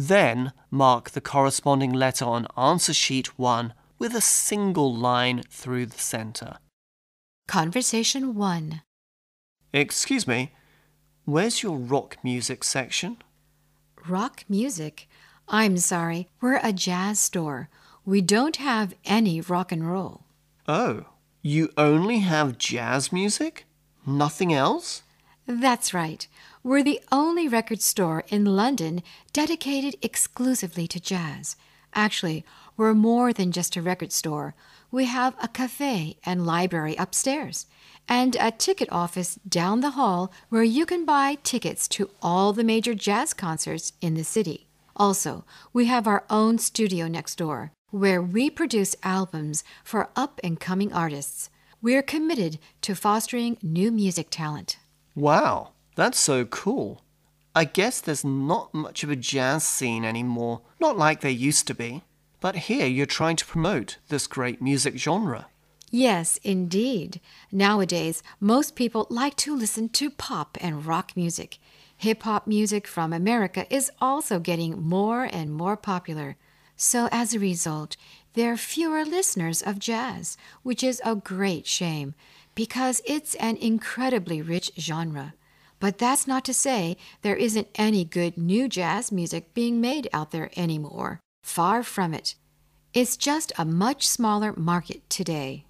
Then mark the corresponding letter on answer sheet 1 with a single line through the center. Conversation 1. Excuse me, where's your rock music section? Rock music? I'm sorry, we're a jazz store. We don't have any rock and roll. Oh, you only have jazz music? Nothing else? That's right. We're the only record store in London dedicated exclusively to jazz. Actually, we're more than just a record store. We have a cafe and library upstairs, and a ticket office down the hall where you can buy tickets to all the major jazz concerts in the city. Also, we have our own studio next door where we produce albums for up and coming artists. We're committed to fostering new music talent. Wow, that's so cool. I guess there's not much of a jazz scene anymore, not like there used to be. But here you're trying to promote this great music genre. Yes, indeed. Nowadays, most people like to listen to pop and rock music. Hip hop music from America is also getting more and more popular. So, as a result, there are fewer listeners of jazz, which is a great shame because it's an incredibly rich genre. But that's not to say there isn't any good new jazz music being made out there anymore. Far from it. It's just a much smaller market today.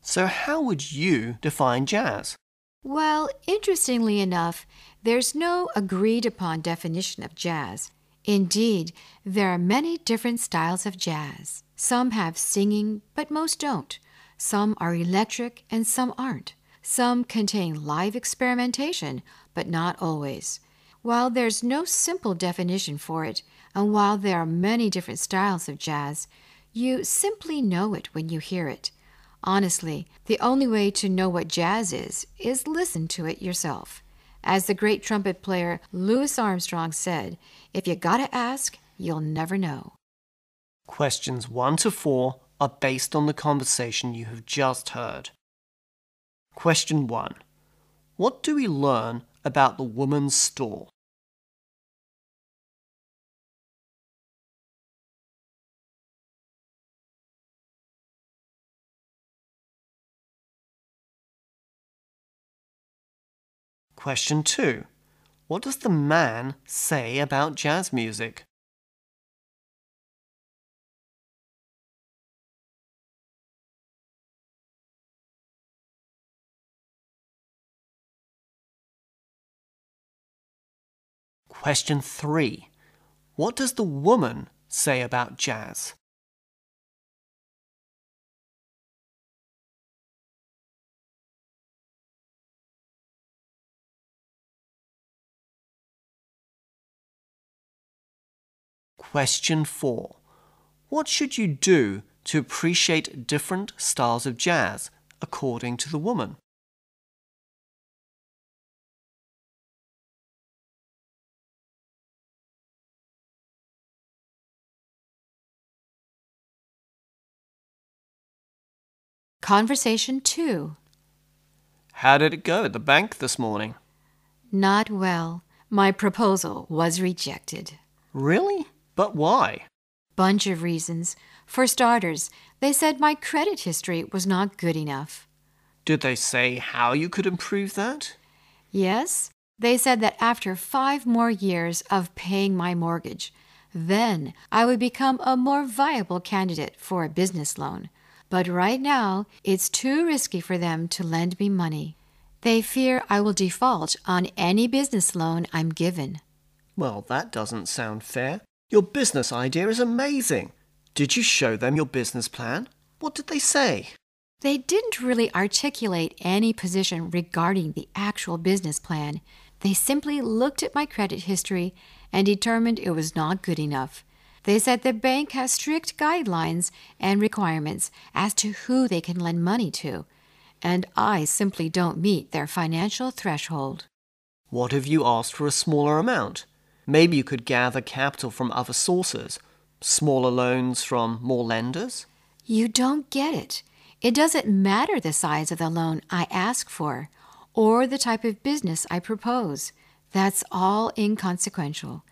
So, how would you define jazz? Well, interestingly enough, there's no agreed upon definition of jazz. Indeed, there are many different styles of jazz. Some have singing, but most don't. Some are electric and some aren't. Some contain live experimentation, but not always. While there's no simple definition for it, and while there are many different styles of jazz, you simply know it when you hear it. Honestly, the only way to know what jazz is is listen to it yourself. As the great trumpet player Louis Armstrong said, if you gotta ask, you'll never know. Questions 1 to 4 are based on the conversation you have just heard. Question 1 What do we learn about the woman's store? Question 2. What does the man say about jazz music? Question 3. What does the woman say about jazz? Question 4. What should you do to appreciate different styles of jazz according to the woman? Conversation 2. How did it go at the bank this morning? Not well. My proposal was rejected. Really? But why? Bunch of reasons. For starters, they said my credit history was not good enough. Did they say how you could improve that? Yes, they said that after five more years of paying my mortgage, then I would become a more viable candidate for a business loan. But right now, it's too risky for them to lend me money. They fear I will default on any business loan I'm given. Well, that doesn't sound fair. Your business idea is amazing. Did you show them your business plan? What did they say? They didn't really articulate any position regarding the actual business plan. They simply looked at my credit history and determined it was not good enough. They said the bank has strict guidelines and requirements as to who they can lend money to, and I simply don't meet their financial threshold. What if you asked for a smaller amount? Maybe you could gather capital from other sources, smaller loans from more lenders? You don't get it. It doesn't matter the size of the loan I ask for or the type of business I propose. That's all inconsequential.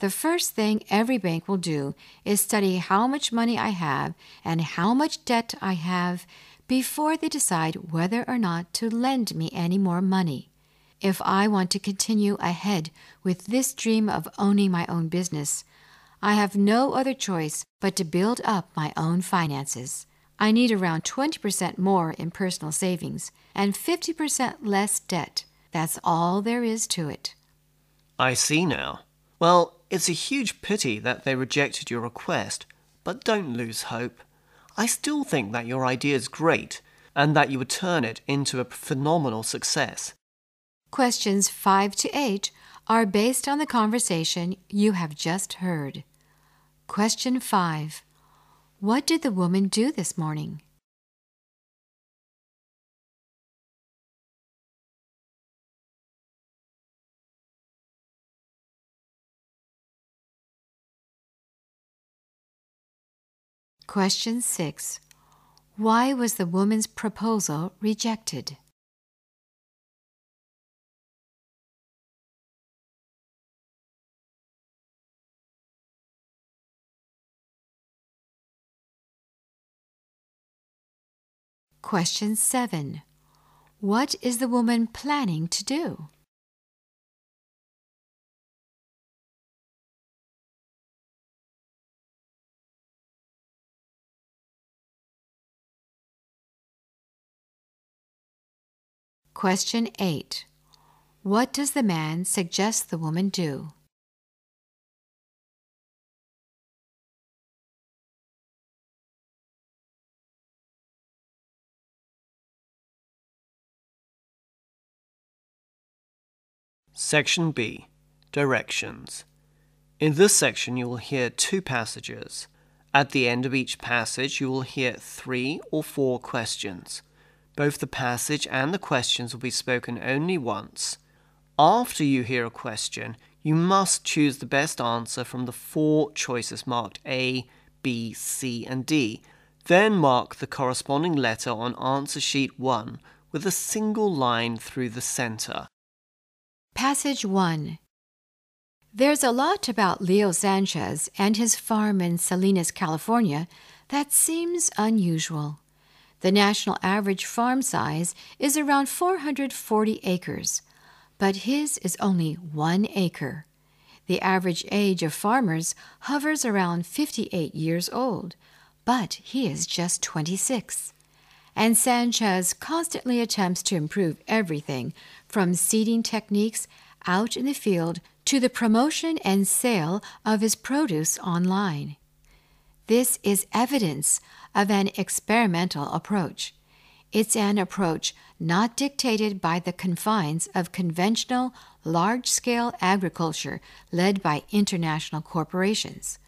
The first thing every bank will do is study how much money I have and how much debt I have before they decide whether or not to lend me any more money. If I want to continue ahead with this dream of owning my own business, I have no other choice but to build up my own finances. I need around 20% more in personal savings and 50% less debt. That's all there is to it. I see now. Well, it's a huge pity that they rejected your request, but don't lose hope. I still think that your idea is great and that you would turn it into a phenomenal success. Questions 5 to 8 are based on the conversation you have just heard. Question 5 What did the woman do this morning? Question 6. Why was the woman's proposal rejected? Question 7. What is the woman planning to do? Question 8. What does the man suggest the woman do? Section B Directions. In this section, you will hear two passages. At the end of each passage, you will hear three or four questions. Both the passage and the questions will be spoken only once. After you hear a question, you must choose the best answer from the four choices marked A, B, C, and D. Then mark the corresponding letter on answer sheet 1 with a single line through the center. Passage 1 There's a lot about Leo Sanchez and his farm in Salinas, California, that seems unusual. The national average farm size is around 440 acres, but his is only one acre. The average age of farmers hovers around 58 years old, but he is just 26 and Sanchez constantly attempts to improve everything from seeding techniques out in the field to the promotion and sale of his produce online. This is evidence of an experimental approach. It's an approach not dictated by the confines of conventional large scale agriculture led by international corporations.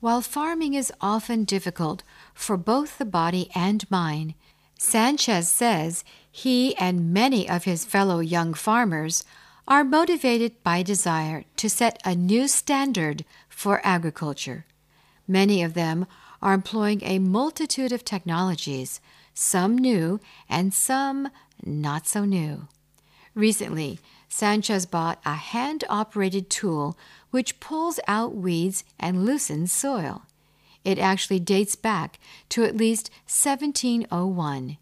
While farming is often difficult for both the body and mind, Sanchez says he and many of his fellow young farmers are motivated by desire to set a new standard for agriculture. Many of them are employing a multitude of technologies, some new and some not so new. Recently, Sanchez bought a hand operated tool which pulls out weeds and loosens soil. It actually dates back to at least 1701.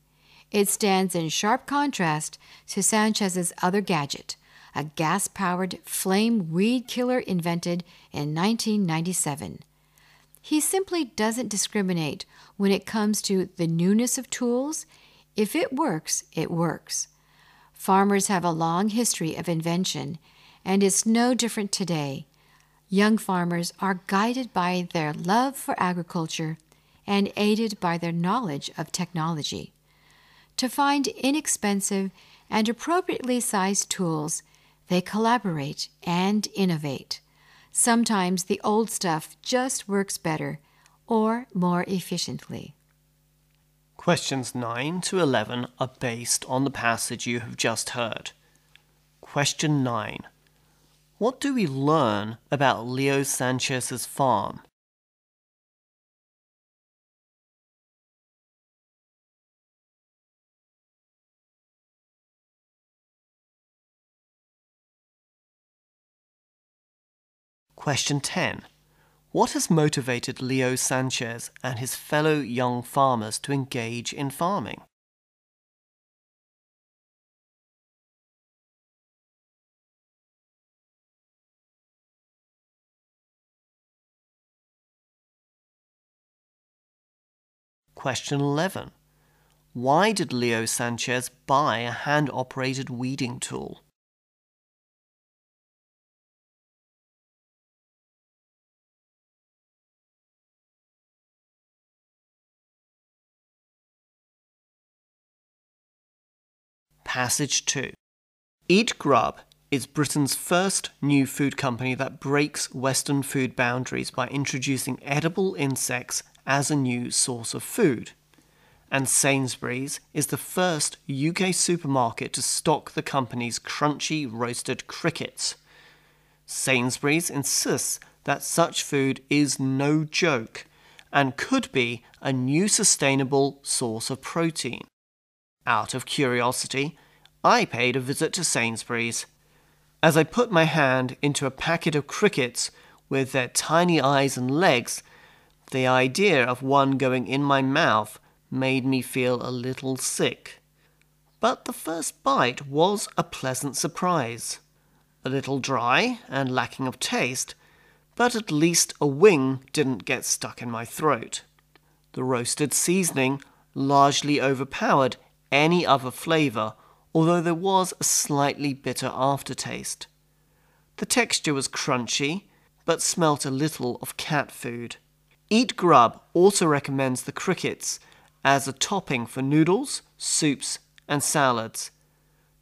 It stands in sharp contrast to Sanchez's other gadget, a gas powered flame weed killer invented in 1997. He simply doesn't discriminate when it comes to the newness of tools. If it works, it works. Farmers have a long history of invention, and it's no different today. Young farmers are guided by their love for agriculture and aided by their knowledge of technology. To find inexpensive and appropriately sized tools, they collaborate and innovate. Sometimes the old stuff just works better or more efficiently. Questions 9 to 11 are based on the passage you have just heard. Question 9. What do we learn about Leo Sanchez's farm? Question 10. What has motivated Leo Sanchez and his fellow young farmers to engage in farming? Question 11. Why did Leo Sanchez buy a hand operated weeding tool? Passage 2. Eat Grub is Britain's first new food company that breaks Western food boundaries by introducing edible insects as a new source of food. And Sainsbury's is the first UK supermarket to stock the company's crunchy roasted crickets. Sainsbury's insists that such food is no joke and could be a new sustainable source of protein. Out of curiosity, I paid a visit to Sainsbury's. As I put my hand into a packet of crickets with their tiny eyes and legs, the idea of one going in my mouth made me feel a little sick. But the first bite was a pleasant surprise. A little dry and lacking of taste, but at least a wing didn't get stuck in my throat. The roasted seasoning largely overpowered any other flavour, although there was a slightly bitter aftertaste. The texture was crunchy, but smelt a little of cat food. Eat Grub also recommends the crickets as a topping for noodles, soups, and salads.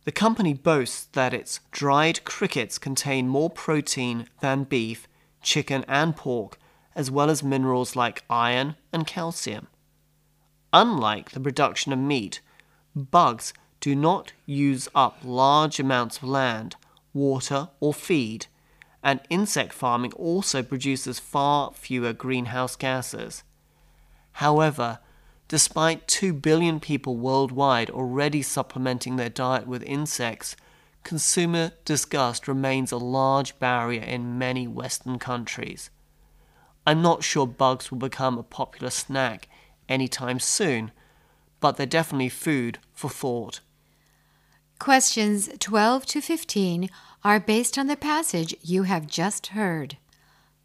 The company boasts that its dried crickets contain more protein than beef, chicken, and pork, as well as minerals like iron and calcium. Unlike the production of meat, bugs do not use up large amounts of land, water, or feed, and insect farming also produces far fewer greenhouse gases. However, despite 2 billion people worldwide already supplementing their diet with insects, consumer disgust remains a large barrier in many Western countries. I'm not sure bugs will become a popular snack anytime soon but they're definitely food for thought. Questions 12 to 15 are based on the passage you have just heard.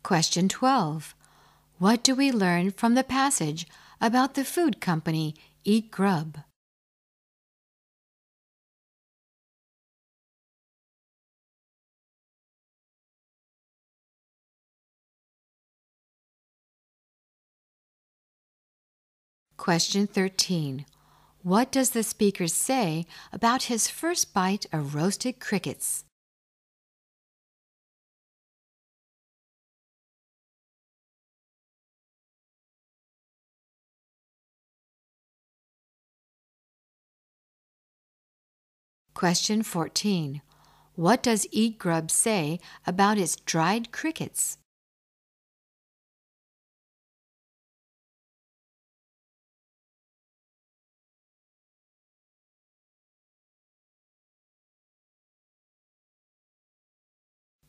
Question 12 What do we learn from the passage about the food company Eat Grub? Question 13. What does the speaker say about his first bite of roasted crickets? Question 14. What does Eat Grub say about its dried crickets?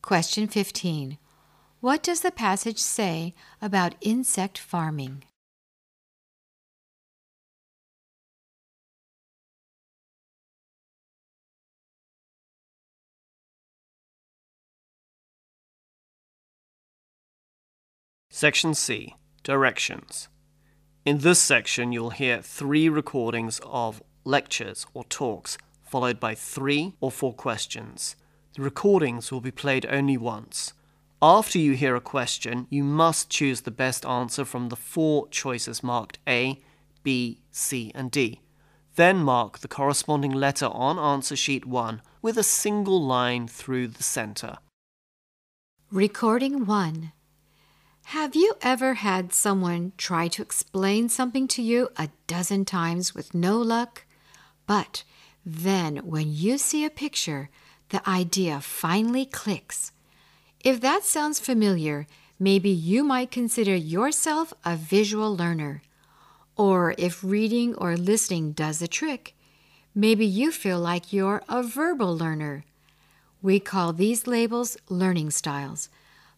Question 15. What does the passage say about insect farming? Section C Directions. In this section, you'll hear three recordings of lectures or talks, followed by three or four questions. The recordings will be played only once. After you hear a question, you must choose the best answer from the four choices marked A, B, C, and D. Then mark the corresponding letter on answer sheet 1 with a single line through the center. Recording 1 Have you ever had someone try to explain something to you a dozen times with no luck? But then, when you see a picture, the idea finally clicks. If that sounds familiar, maybe you might consider yourself a visual learner. Or if reading or listening does the trick, maybe you feel like you're a verbal learner. We call these labels learning styles.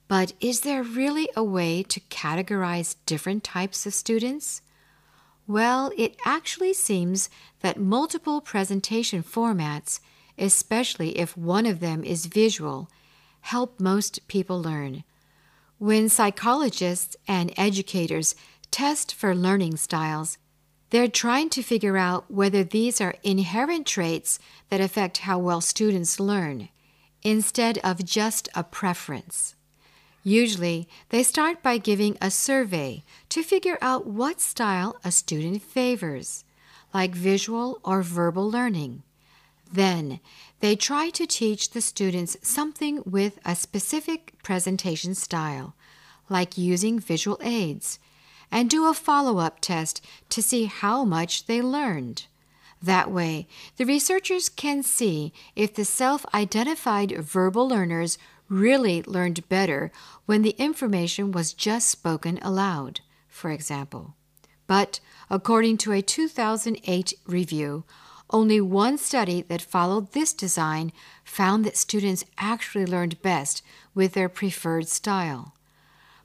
But is there really a way to categorize different types of students? Well, it actually seems that multiple presentation formats, especially if one of them is visual, help most people learn. When psychologists and educators test for learning styles, they're trying to figure out whether these are inherent traits that affect how well students learn instead of just a preference. Usually, they start by giving a survey to figure out what style a student favors, like visual or verbal learning. Then, they try to teach the students something with a specific presentation style, like using visual aids, and do a follow up test to see how much they learned. That way, the researchers can see if the self identified verbal learners really learned better when the information was just spoken aloud, for example. But according to a 2008 review, only one study that followed this design found that students actually learned best with their preferred style.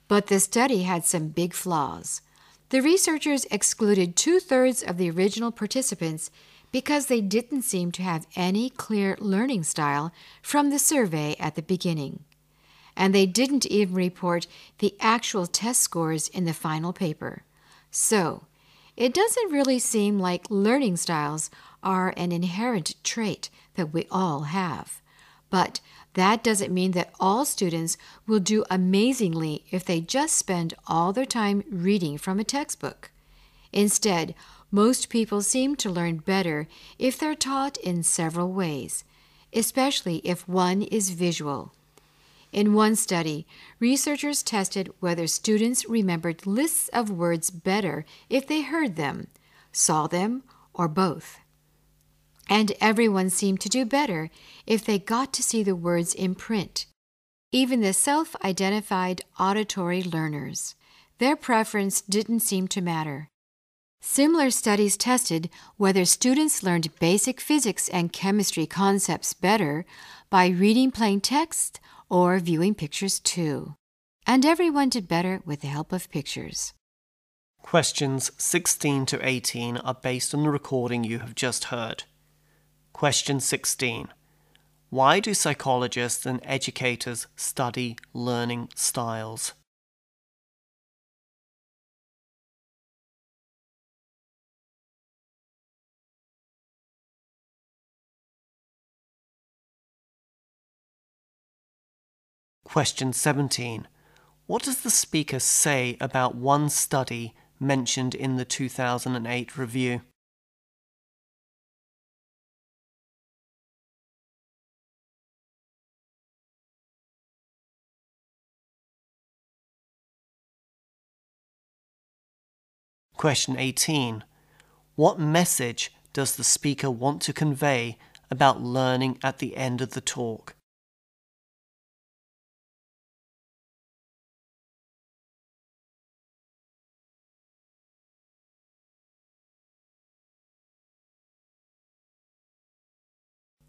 But the study had some big flaws. The researchers excluded two thirds of the original participants because they didn't seem to have any clear learning style from the survey at the beginning. And they didn't even report the actual test scores in the final paper. So, it doesn't really seem like learning styles are an inherent trait that we all have. But that doesn't mean that all students will do amazingly if they just spend all their time reading from a textbook. Instead, most people seem to learn better if they're taught in several ways, especially if one is visual. In one study, researchers tested whether students remembered lists of words better if they heard them, saw them, or both. And everyone seemed to do better if they got to see the words in print. Even the self identified auditory learners. Their preference didn't seem to matter. Similar studies tested whether students learned basic physics and chemistry concepts better by reading plain text or viewing pictures too. And everyone did better with the help of pictures. Questions 16 to 18 are based on the recording you have just heard. Question 16 Why do psychologists and educators study learning styles? Question 17. What does the speaker say about one study mentioned in the 2008 review? Question 18. What message does the speaker want to convey about learning at the end of the talk?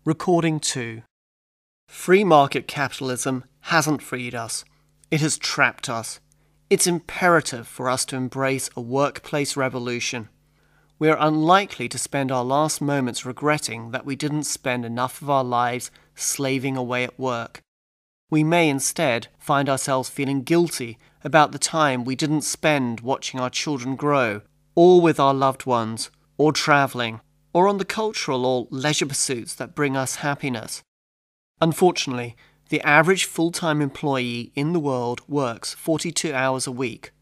Recording 2 Free market capitalism hasn't freed us, it has trapped us. It's imperative for us to embrace a workplace revolution. We are unlikely to spend our last moments regretting that we didn't spend enough of our lives slaving away at work. We may instead find ourselves feeling guilty about the time we didn't spend watching our children grow, or with our loved ones, or travelling, or on the cultural or leisure pursuits that bring us happiness. Unfortunately, the average full time employee in the world works 42 hours a week,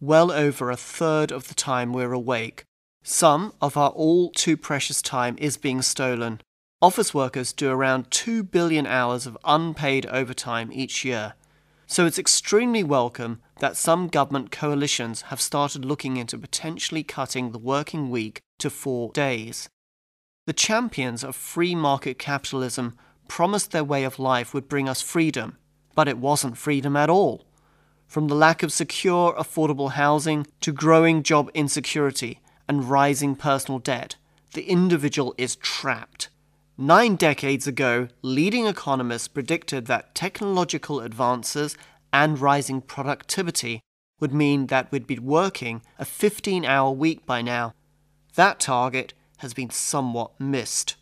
well over a third of the time we're awake. Some of our all too precious time is being stolen. Office workers do around 2 billion hours of unpaid overtime each year. so it's extremely welcome that some government coalitions have started looking into potentially cutting the working week to four days. The champions of free market capitalism promised their way of life would bring us freedom, but it wasn't freedom at all. From the lack of secure, affordable housing to growing job insecurity and rising personal debt, the individual is trapped. Nine decades ago, leading economists predicted that technological advances and rising productivity would mean that we'd be working a 15 hour week by now. That target has been somewhat missed.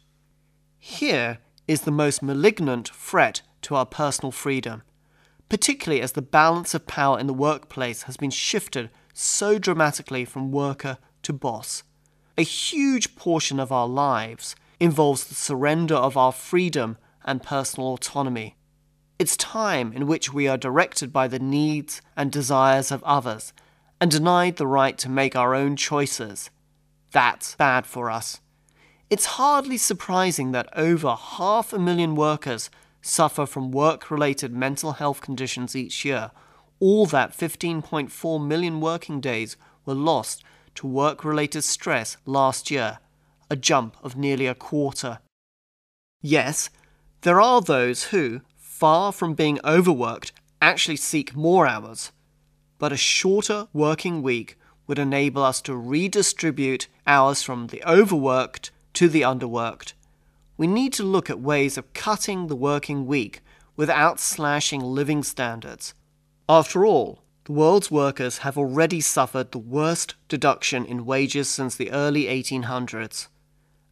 Here is the most malignant threat to our personal freedom, particularly as the balance of power in the workplace has been shifted so dramatically from worker to boss. A huge portion of our lives involves the surrender of our freedom and personal autonomy. It's time in which we are directed by the needs and desires of others and denied the right to make our own choices. That's bad for us. It's hardly surprising that over half a million workers suffer from work related mental health conditions each year. All that 15.4 million working days were lost to work related stress last year, a jump of nearly a quarter. Yes, there are those who, far from being overworked, actually seek more hours. But a shorter working week would enable us to redistribute hours from the overworked to the underworked. We need to look at ways of cutting the working week without slashing living standards. After all, the world's workers have already suffered the worst deduction in wages since the early 1800s,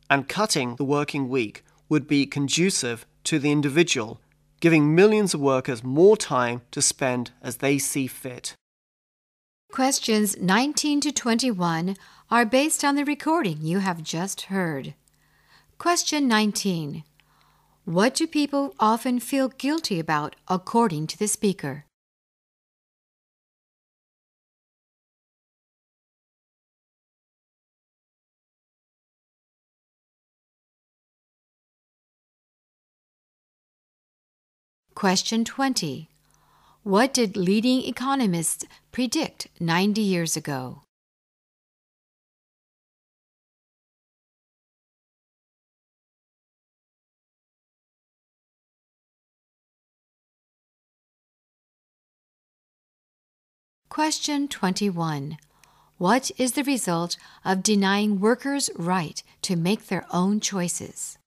and cutting the working week would be conducive to the individual, giving millions of workers more time to spend as they see fit. Questions 19 to 21 are based on the recording you have just heard. Question 19 What do people often feel guilty about according to the speaker? Question 20. What did leading economists predict 90 years ago? Question 21. What is the result of denying workers' right to make their own choices?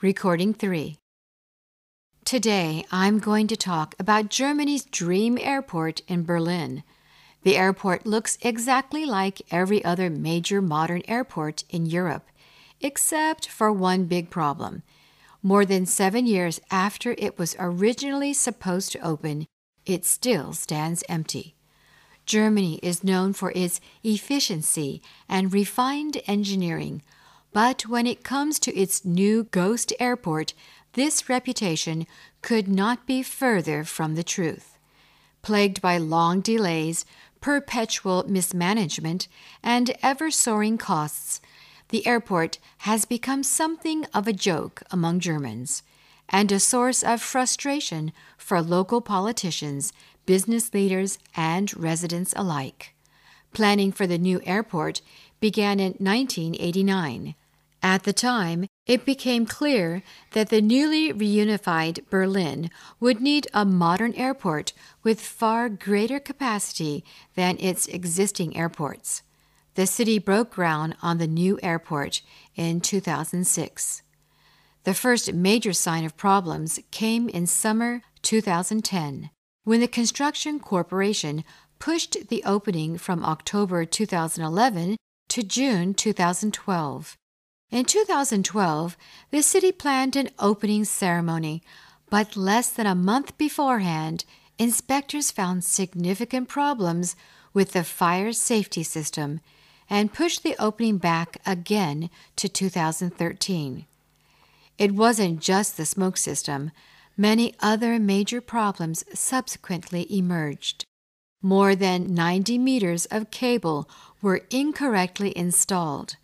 Recording 3. Today I'm going to talk about Germany's dream airport in Berlin. The airport looks exactly like every other major modern airport in Europe, except for one big problem. More than seven years after it was originally supposed to open, it still stands empty. Germany is known for its efficiency and refined engineering but when it comes to its new ghost airport, this reputation could not be further from the truth. Plagued by long delays, perpetual mismanagement, and ever soaring costs, the airport has become something of a joke among Germans and a source of frustration for local politicians, business leaders, and residents alike. Planning for the new airport began in 1989. At the time, it became clear that the newly reunified Berlin would need a modern airport with far greater capacity than its existing airports. The city broke ground on the new airport in 2006. The first major sign of problems came in summer 2010 when the Construction Corporation pushed the opening from October 2011 to June 2012. In 2012, the city planned an opening ceremony, but less than a month beforehand, inspectors found significant problems with the fire safety system and pushed the opening back again to 2013. It wasn't just the smoke system, many other major problems subsequently emerged. More than 90 meters of cable were incorrectly installed.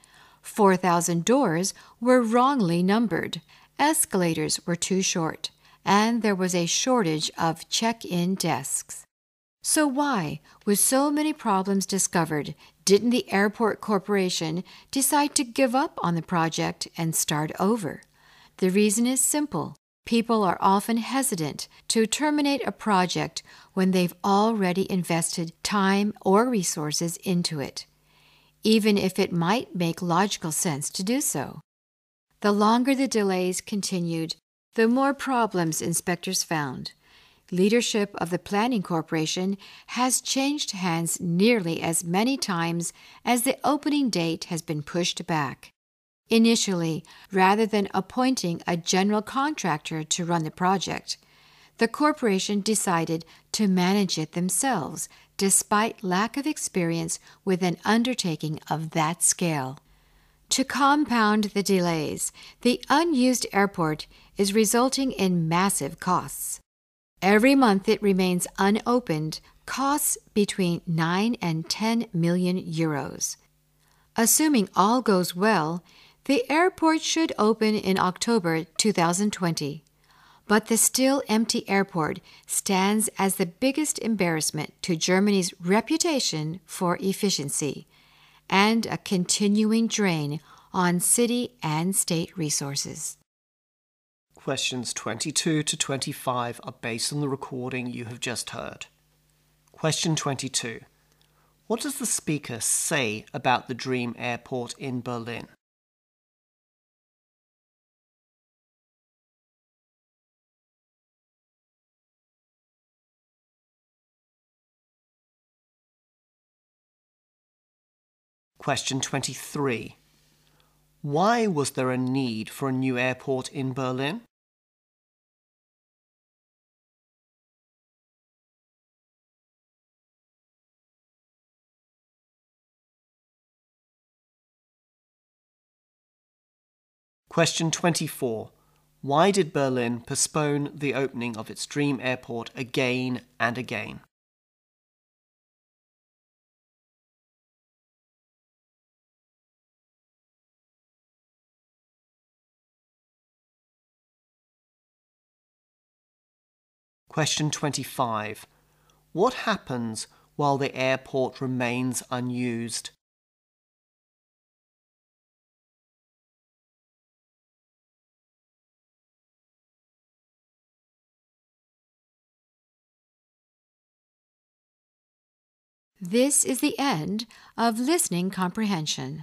4,000 doors were wrongly numbered. Escalators were too short, and there was a shortage of check in desks. So, why, with so many problems discovered, didn't the Airport Corporation decide to give up on the project and start over? The reason is simple. People are often hesitant to terminate a project when they've already invested time or resources into it, even if it might make logical sense to do so. The longer the delays continued, the more problems inspectors found. Leadership of the Planning Corporation has changed hands nearly as many times as the opening date has been pushed back. Initially, rather than appointing a general contractor to run the project, the corporation decided to manage it themselves despite lack of experience with an undertaking of that scale. To compound the delays, the unused airport is resulting in massive costs. Every month it remains unopened costs between 9 and 10 million euros. Assuming all goes well, the airport should open in October 2020, but the still empty airport stands as the biggest embarrassment to Germany's reputation for efficiency and a continuing drain on city and state resources. Questions 22 to 25 are based on the recording you have just heard. Question 22. What does the speaker say about the dream airport in Berlin? Question 23. Why was there a need for a new airport in Berlin? Question 24. Why did Berlin postpone the opening of its dream airport again and again? Question 25. What happens while the airport remains unused? This is the end of listening comprehension.